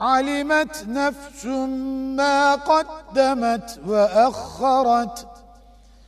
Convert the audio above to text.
علمت نفس ما قدمت وأخرت